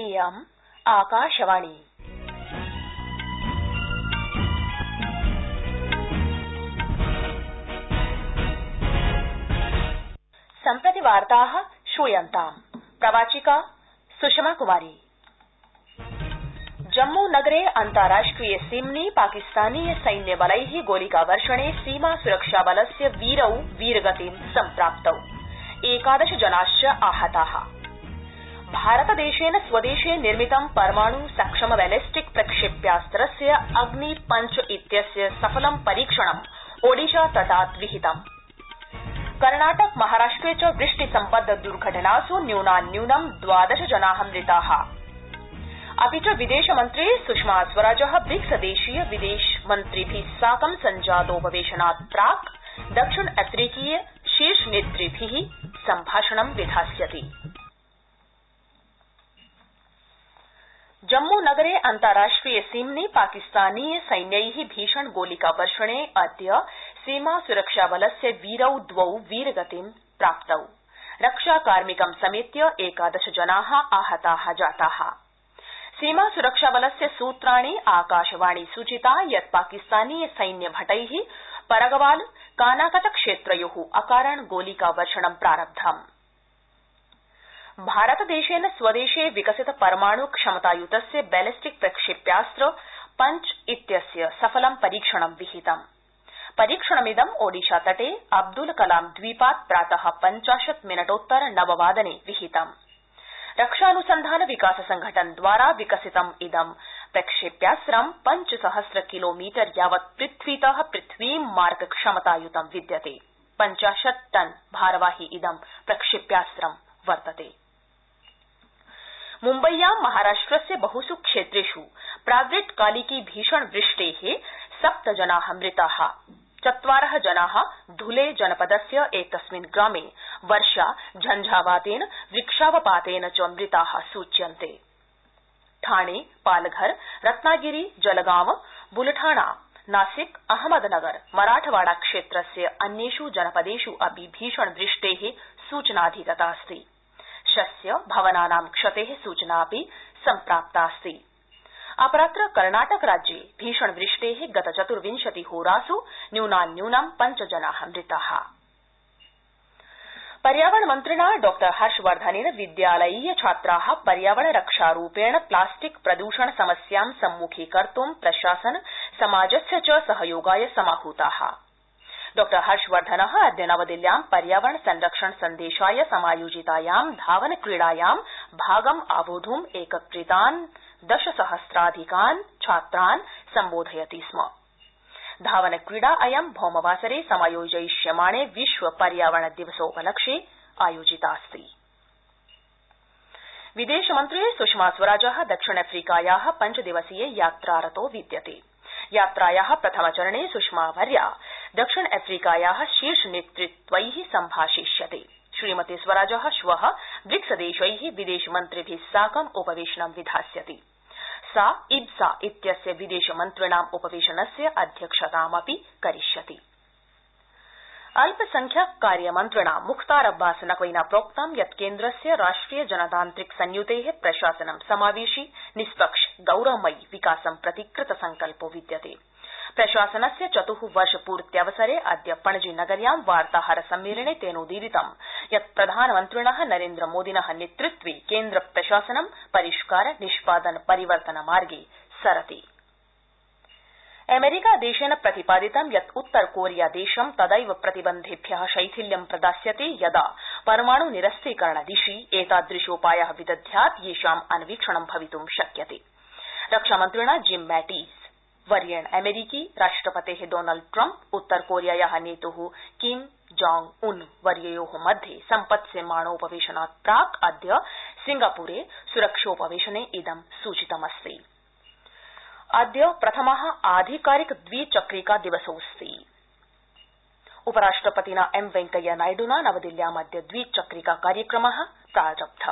इयम् आकाशवाणी। सम्प्रति वार्ता श्रूयन्ताम्। प्रवाचिका सुषमा कुमारी। जम्मूनगरे अन्ताराष्ट्रिय सीम्नि पाकिस्तानीय सैन्यबलै गोलिकावर्षणे सीमा सुरक्षाबलस्य वीरौ वीरगतिं सम्प्राप्तौ। एकादश जनाश्च आहता। भारतदेशेन स्वदेशे निर्मितं परमाण् सक्षम बैलिस्टिक प्रक्षेप्यास्त्रस्य अग्नि पञ्च इत्यस्य सफलं परीक्षणं ओडिशा तटात् विहितम्। कर्णाटक, महाराष्ट्रे च वृष्टि सम्बद्ध दुर्घटनास् न्यूनान्न्यूनं द्वादश जना मृता। अपि च विदेशमन्त्री सुषमा स्वराज ब्रिक्स देशीय विदेशमन्त्रिभि साकं सञ्जातोपवेशनात् प्राक् दक्षिण अफ्रीकीय शीर्ष नेतृभि सम्भाषणं विधास्यति। जम्मूनगरे अन्ताराष्ट्रिय सीम्नि पाकिस्तानीय सैन्यै भीषण गोलिकावर्षणे अद्य सीमा सुरक्षाबलस्य वीरौ द्वौ वीरगतिं प्राप्तौ। रक्षाकार्मिकं समेत्य एकादश जना आहता जाता। सीमा सुरक्षाबलस्य सूत्राणि आकाशवाणी सूचिता यत् पाकिस्तानीय सैन्यभटै परगवाल कानाकत क्षेत्रयो अकारण गोलिकावर्षणं प्रारब्धम्। भारतदेशेन स्वदेशे विकसित परमाण् क्षमताय्तस्य बैलिस्टिक प्रक्षेप्यास्त्र पञ्च इत्यस्य सफलं परीक्षणं विहितम्। परीक्षणमिदं ओडिशा तटे अब्दुल कलाम द्वीपात् प्रात पञ्चाशत् मिनटोत्तर नववादने विहितम्। रक्षान्सन्धान विकास संघटन द्वारा विकसितम् इदं प्रक्षेप्यास्त्रं पञ्चसहस्र किलोमीटर यावत् पृथ्वीत पृथ्वीं मार्ग क्षमताय्तं विद्यते। पञ्चाशत् टन भारवाहि इदं प्रक्षेप्यास्त्रं वर्तते। मुम्बय्यां महाराष्ट्रस्य बहुस् क्षेत्रेष् प्रागृट्कालिकी भीषण वृष्टे सप्त जना मृता। चत्वार जना धुले जनपदस्य एकस्मिन् ग्रामे। वर्षा, झंझावातेन, वृक्षावपातेन च मृता सूच्यन्ते। ठाणे, पालघर, रत्नागिरी, जलगांव, बुलढाणा, नासिक, अहमदनगर, मराठवाड़ा क्षेत्रस्य अन्येष् जनपदेष् अपि भीषण वृष्टे सूचनाधिगतास्ति शस्य भवनानां क्षते सूचनापि सम्प्राप्तास्ति। अपरत्र कर्णाटक राज्ये भीषण वृष्टे गत चतुर्विंशति होरास् न्यूनान्यूनं पञ्च जना मृता। पर्यावरण मन्त्रिणा डॉ हर्षवर्धनेन विद्यालयीय छात्रा पर्यावरण रक्षारूपेण प्लास्टिक प्रदूषण समस्यां सम्मुखीकर्त् प्रशासन, समाजस्य च सहयोगाय समाहूता। डॉ हर्षवर्धन अद्य नवदिल्ल्यां पर्यावरण संरक्षण सन्देशाय समायोजितायां धावन क्रीडायां भागम् आवोढुम् एकत्रितान् दशसहस्राधिकान् छात्रान् सम्बोधयति स्म। धावन क्रीडा अयं भौमवासरे समायोजयिष्यमाणे विश्व पर्यावरण दिवसोपलक्ष्ये आयोजितास्ति। विदेशमन्त्री सुषमा स्वराज दक्षिणाफ्रीकाया पञ्चदिवसीय यात्रारतो विद्यते। यात्राया प्रथमचरणे सुषमावर्या दक्षिण अफ्रीकाया शीर्ष नेतृत्वै सम्भाषिष्यते। श्रीमती स्वराज श्व ब्रिक्सदेशै विदेशमन्त्रिभि साकम् उपवेशनं विधास्यति। सा इब्सा इत्यस्य विदेशमन्त्रिणाम् उपवेशनस्य अध्यक्षतामपि करिष्यति। अल्पसंख्यक कार्यमन्त्रिणा मुख्तार अब्बास नकविना प्रोक्तं यत् केन्द्रस्य राष्ट्रिय जनतान्त्रिक संयुते प्रशासनं समावेशि निष्पक्ष गौरवमयि विकासं प्रति कृतसंकल्पो विद्यते। प्रशासनस्य चतु वर्षपूर्त्यवसरे अद्य पणजी नगर्यां वार्ताहर सम्मेलने तेनोदीरितं यत् प्रधानमन्त्रिण नरेन्द्रमोदिन नेतृत्वे केन्द्रप्रशासनं परिष्कार निष्पादन परिवर्तन मार्गे सरति। अमेरिकादेशेन प्रतिपादितं यत् उत्तरकोरियादेशं तदैव प्रतिबन्धेभ्य शैथिल्यं प्रदास्यते यदा परमाण् निरस्तीकरण दिशि एतादृशोपाया विदध्यात् येषाम् अन्वीक्षणं भवितुं शक्यते। रक्षामन्त्रिणा जिम मैटिस वर्येण अमेरिकी राष्ट्रपते डोनाल्ड ट्रंप उत्तरकोरियाया नेतु किम जोंग उन वर्ययो मध्ये सम्पत्स्यमाणोपवेशनात् प्राक् अद्य सिंगापुरे सुरक्षोपवेशने इदं सूचितमस्ति। अद्य प्रथम आधिकारिक द्विचक्रिका दिवसोऽस्ति उपराष्ट्रपतिना एम वेंकैया नायड्ना नवदिल्ल्यामद्य द्विचक्रिका कार्यक्रम प्रारब्ध।